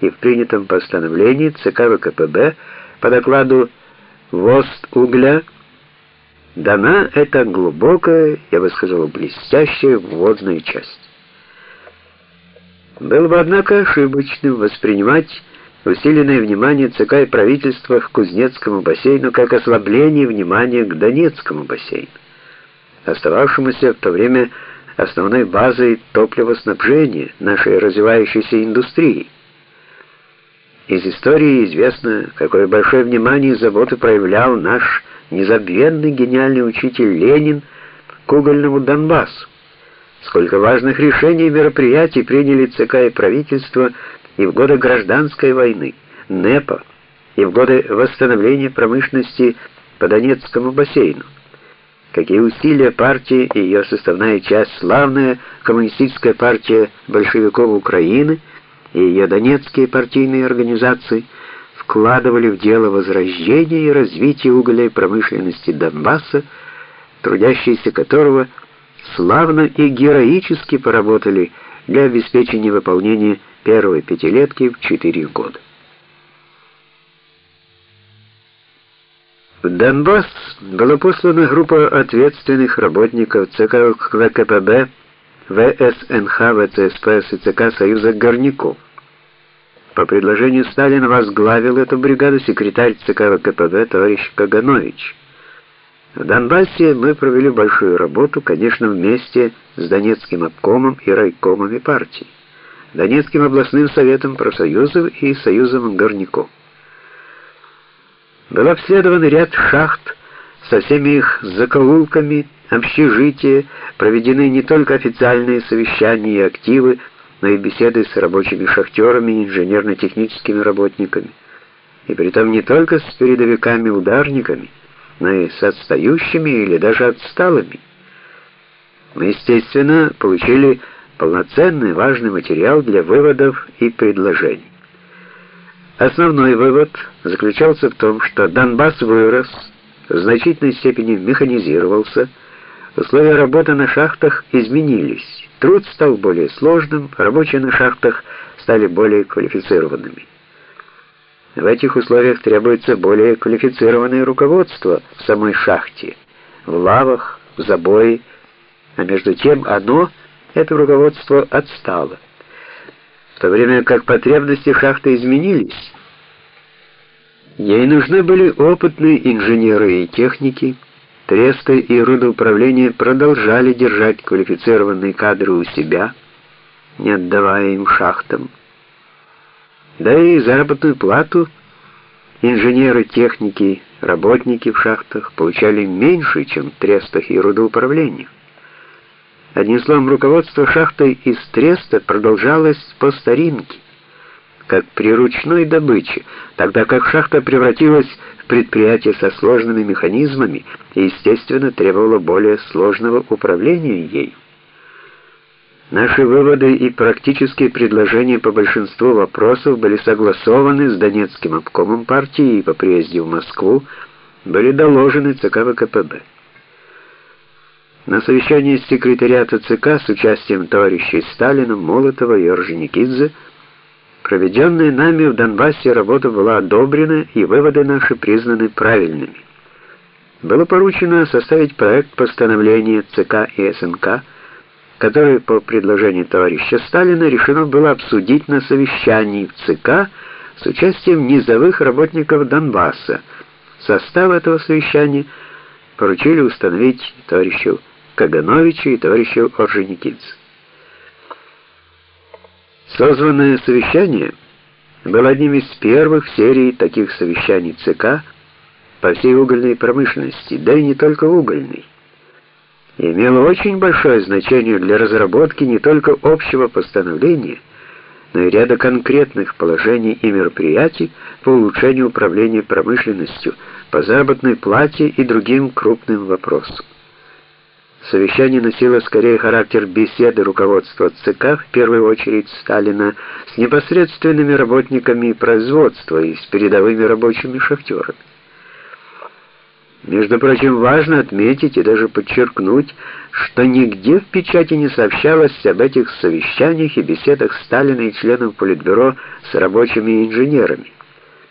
и в принятом постановлении ЦК ВКПБ по докладу ВОСТ угля дана эта глубокая, я бы сказал, блестящая вводная часть. Было бы, однако, ошибочным воспринимать усиленное внимание ЦК и правительства к Кузнецкому бассейну как ослабление внимания к Донецкому бассейну, остававшемуся в то время основной базой топливоснабжения нашей развивающейся индустрии. Из истории известно, какое большое внимание и заботу проявлял наш незабвенный гениальный учитель Ленин к угольному Донбассу. Сколько важных решений и мероприятий приняли ЦК и правительство и в годы гражданской войны, НЭПа, и в годы восстановления промышленности по Донецкому бассейну. Какие усилия партии и ее составная часть, славная коммунистическая партия большевиков Украины и ее донецкие партийные организации вкладывали в дело возрождения и развития угольной промышленности Донбасса, трудящиеся которого славно и героически поработали для обеспечения выполнения первой пятилетки в четыре года. В Донбасс была послана группа ответственных работников ЦК ВКПБ, ВСНХ, ВЦСП и ЦК Союза горняков. По предложению Сталина возглавил эту бригаду секретарь ЦК ВКПБ товарищ Каганович. В Донбассе мы провели большую работу, конечно, вместе с Донецким обкомом и райкомами партии. Донецким областным советом профсоюзов и союзом горняков. Был обследован ряд шахт со всеми их закоулками, общежития, проведены не только официальные совещания и активы, но и беседы с рабочими шахтерами инженерно-техническими работниками. И притом не только с передовиками-ударниками, но и с отстающими или даже отсталыми. Мы, естественно, получили полноценный важный материал для выводов и предложений. Основной вывод заключался в том, что Донбасс вырос, в значительной степени механизировался, условия работы на шахтах изменились, труд стал более сложным, рабочие на шахтах стали более квалифицированными. В этих условиях требуется более квалифицированное руководство в самой шахте, в лавах, в забое, а между тем оно – это руководство отстало. В то время как потребности шахты изменились, ей нужны были опытные инженеры и техники, тресты и рудоуправление продолжали держать квалифицированные кадры у себя, не отдавая им шахтам. Да и заработную плату инженеры, техники, работники в шахтах получали меньше, чем в трестах и рудоуправлениях. Одним словом, руководство шахтой из треста продолжалось по старинке, как при ручной добыче, тогда как шахта превратилась предприятие со сложными механизмами и, естественно, требовала более сложного управления ею. Наши выводы и практические предложения по большинству вопросов были согласованы с Донецким обкомом партии и по приезде в Москву были доложены ЦК ВКПБ. На совещании секретариата ЦК с участием товарищей Сталина, Молотова и Орджоникидзе проведенная нами в Донбассе работа была одобрена и выводы наши признаны правильными. Было поручено составить проект постановления ЦК и СНК, который по предложению товарища Сталина решено было обсудить на совещании в ЦК с участием низовых работников Донбасса. Состав этого совещания поручили установить товарищу Кагановичу и товарищу Орджоникидзе. Созванное совещание было одним из первых серий таких совещаний ЦК по всей угольной промышленности, да и не только угольной. И имело очень большое значение для разработки не только общего постановления, но и ряда конкретных положений и мероприятий по улучшению управления промышленностью, по заработной плате и другим крупным вопросам. Совещание носило скорее характер беседы руководства ЦК, в первую очередь Сталина, с непосредственными работниками производства и с передовыми рабочими шахтерами. Между прочим, важно отметить и даже подчеркнуть, что нигде в печати не сообщалось об этих совещаниях и беседах Сталина и членов Политбюро с рабочими и инженерами.